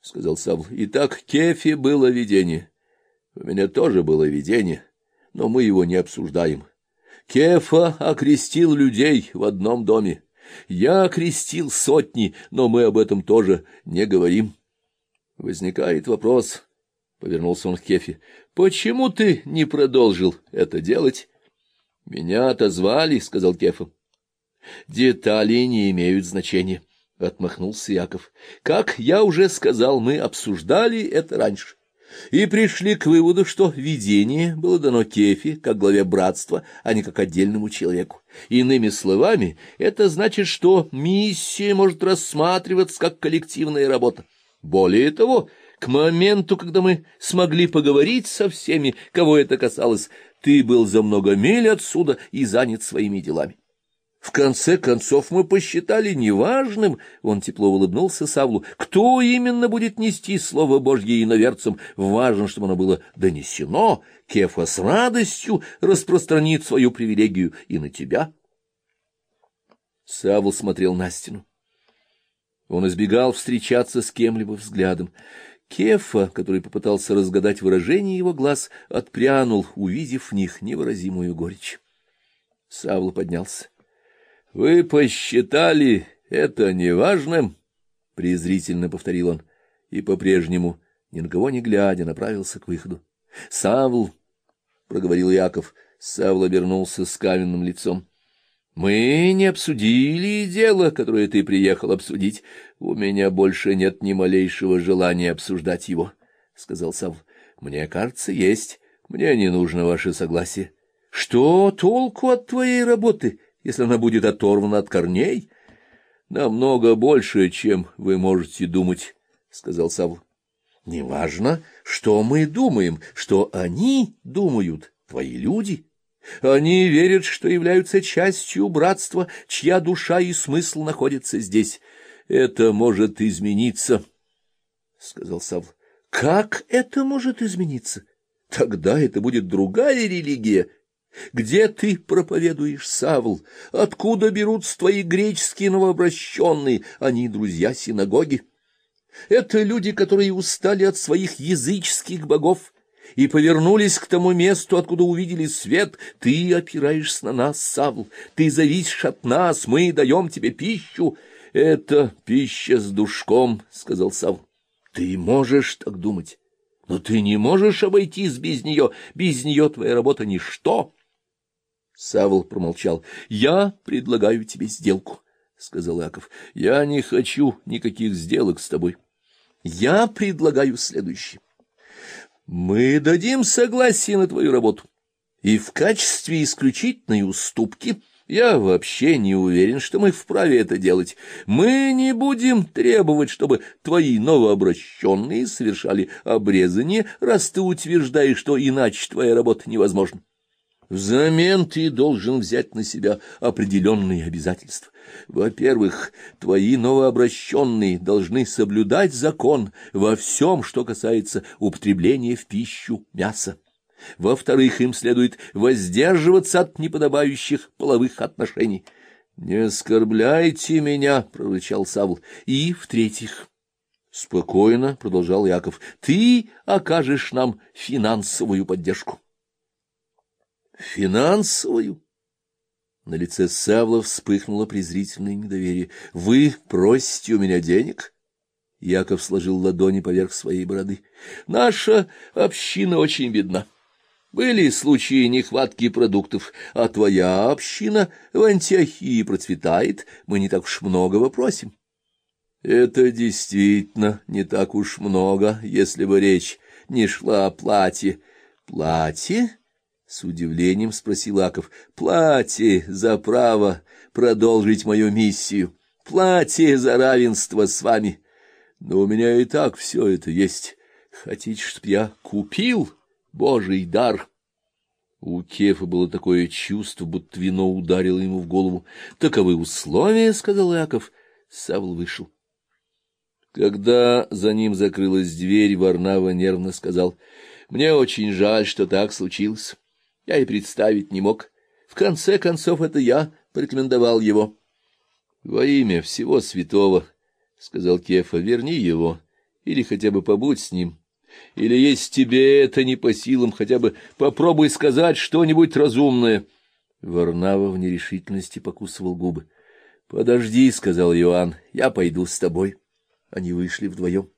— сказал Савл. — Итак, Кефи было видение. У меня тоже было видение, но мы его не обсуждаем. Кефа окрестил людей в одном доме. Я окрестил сотни, но мы об этом тоже не говорим. Возникает вопрос, — повернулся он к Кефе, — почему ты не продолжил это делать? — Меня отозвали, — сказал Кефа. — Детали не имеют значения. —— отмахнулся Яков. — Как я уже сказал, мы обсуждали это раньше и пришли к выводу, что видение было дано Кефи как главе братства, а не как отдельному человеку. Иными словами, это значит, что миссия может рассматриваться как коллективная работа. Более того, к моменту, когда мы смогли поговорить со всеми, кого это касалось, ты был за много миль отсюда и занят своими делами. В конце концов мы посчитали неважным, он тепло улыбнулся Савлу, кто именно будет нести слово Божье иноверцам, важно, чтобы оно было донесено, Кефа с радостью распространит свою привилегию и на тебя. Савл смотрел на стену. Он избегал встречаться с кем-либо взглядом. Кефа, который попытался разгадать выражение его глаз, отпрянул, увидев в них невыразимую горечь. Савл поднялся. — Вы посчитали это неважным? — презрительно повторил он, и по-прежнему, ни на кого не глядя, направился к выходу. — Савл, — проговорил Яков, Савл обернулся с каменным лицом. — Мы не обсудили дело, которое ты приехал обсудить. У меня больше нет ни малейшего желания обсуждать его, — сказал Савл. — Мне кажется, есть. Мне не нужно ваше согласие. — Что толку от твоей работы? — если она будет оторвана от корней? — Намного больше, чем вы можете думать, — сказал Савл. — Неважно, что мы думаем, что они думают, твои люди. Они верят, что являются частью братства, чья душа и смысл находятся здесь. Это может измениться, — сказал Савл. — Как это может измениться? Тогда это будет другая религия, — где ты проповедуешь, Савл? Откуда берутся твои греческие новообращенные? Они друзья синагоги. Это люди, которые устали от своих языческих богов и повернулись к тому месту, откуда увидели свет. Ты опираешься на нас, Савл, ты зависишь от нас, мы даем тебе пищу. — Это пища с душком, — сказал Савл. — Ты можешь так думать, но ты не можешь обойтись без нее. Без нее твоя работа — ничто. Савл промолчал. — Я предлагаю тебе сделку, — сказал Яков. — Я не хочу никаких сделок с тобой. Я предлагаю следующее. Мы дадим согласие на твою работу, и в качестве исключительной уступки я вообще не уверен, что мы вправе это делать. Мы не будем требовать, чтобы твои новообращенные совершали обрезание, раз ты утверждаешь, что иначе твоя работа невозможна. Взамен ты должен взять на себя определенные обязательства. Во-первых, твои новообращенные должны соблюдать закон во всем, что касается употребления в пищу мяса. Во-вторых, им следует воздерживаться от неподобающих половых отношений. — Не оскорбляйте меня, — прорычал Савл. — И, в-третьих, — спокойно продолжал Яков, — ты окажешь нам финансовую поддержку. Финансовую? На лице Савла вспыхнуло презрительное недоверие. — Вы просите у меня денег? Яков сложил ладони поверх своей бороды. — Наша община очень бедна. Были случаи нехватки продуктов, а твоя община в Антиохии процветает, мы не так уж многого просим. — Это действительно не так уж много, если бы речь не шла о платье. — Платье? С удивлением спросил Аков. Платье за право продолжить мою миссию. Платье за равенство с вами. Но у меня и так все это есть. Хотите, чтоб я купил Божий дар? У Кефа было такое чувство, будто вино ударило ему в голову. — Таковы условия, — сказал Яков. Савл вышел. Когда за ним закрылась дверь, Варнава нервно сказал, — Мне очень жаль, что так случилось. Я и представить не мог. В конце концов, это я порекомендовал его. — Во имя всего святого, — сказал Кефа, — верни его или хотя бы побудь с ним. Или если тебе это не по силам, хотя бы попробуй сказать что-нибудь разумное. Варнава в нерешительности покусывал губы. — Подожди, — сказал Иоанн, — я пойду с тобой. Они вышли вдвоем.